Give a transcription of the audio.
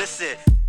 Listen.